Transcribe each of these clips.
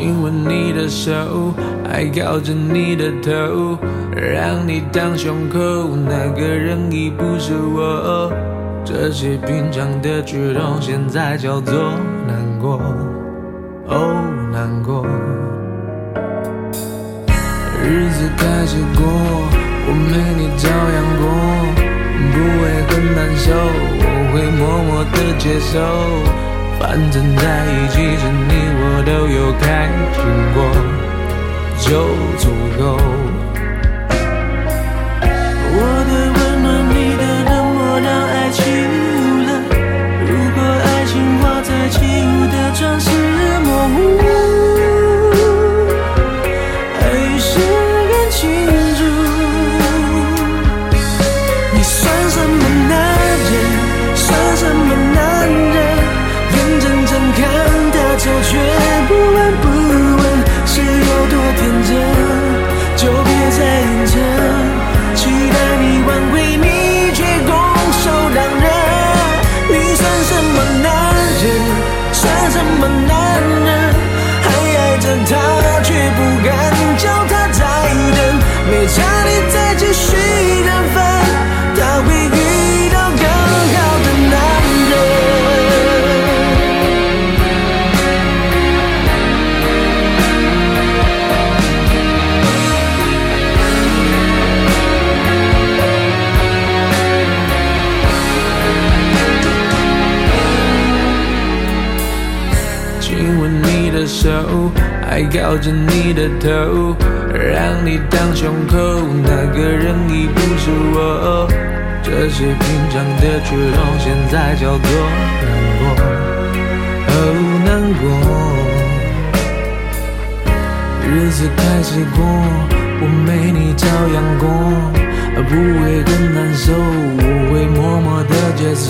亲吻你的手，还靠着你的头，让你当胸口，那个人已不是我。这些平常的举动，现在叫做难过，哦，难过。日子开始过，我没你照样过，不会很难受，我会默默的接受。反正在一起时，你我都有开心过，就足够。我的温暖，你的冷漠，让爱起雾了。如果爱情画在起雾的城市，模糊，还是更清楚。你算什么没差还靠着你的头，让你当胸口，那个人已不是我。这些平常的举动，现在叫做难过，哦，难过。日子开始过，我没你照样过，不会很难受，我会默默的接受。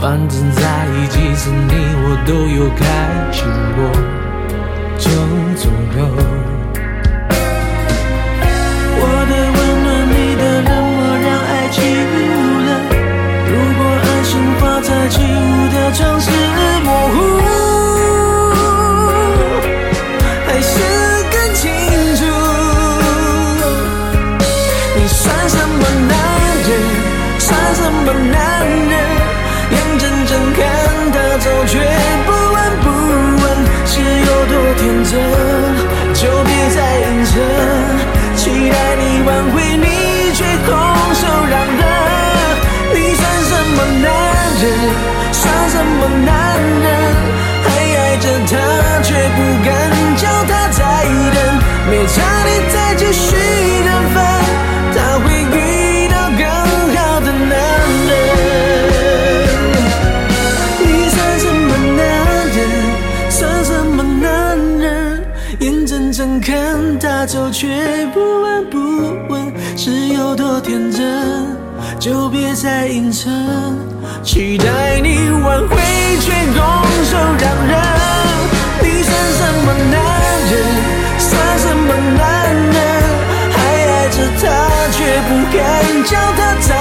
反正在一起时，你我都有开心过，却不闻不问，是有多天真？就别再硬撑，期待你挽回，你却空手让人。你算什么男人？算什么男眼睁看他走，却不闻不问，是有多天真？就别再硬撑，期待你挽回，却拱手让人。你算什么男人？算什么男人？还爱着他，却不敢叫他再